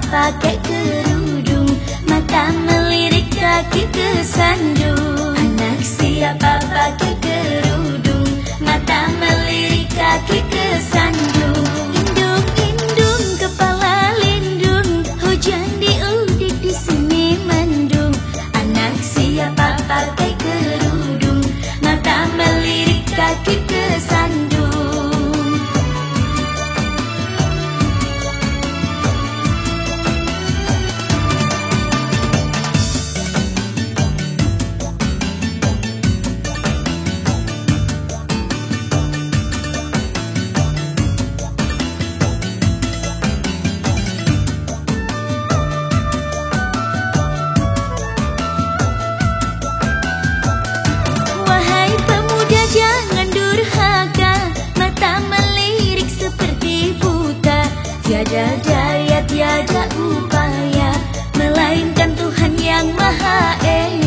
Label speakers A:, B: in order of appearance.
A: pakai kerudung Mata melirik kaki kesandung. Tiada daya, tiada upaya Melainkan Tuhan yang Maha Esa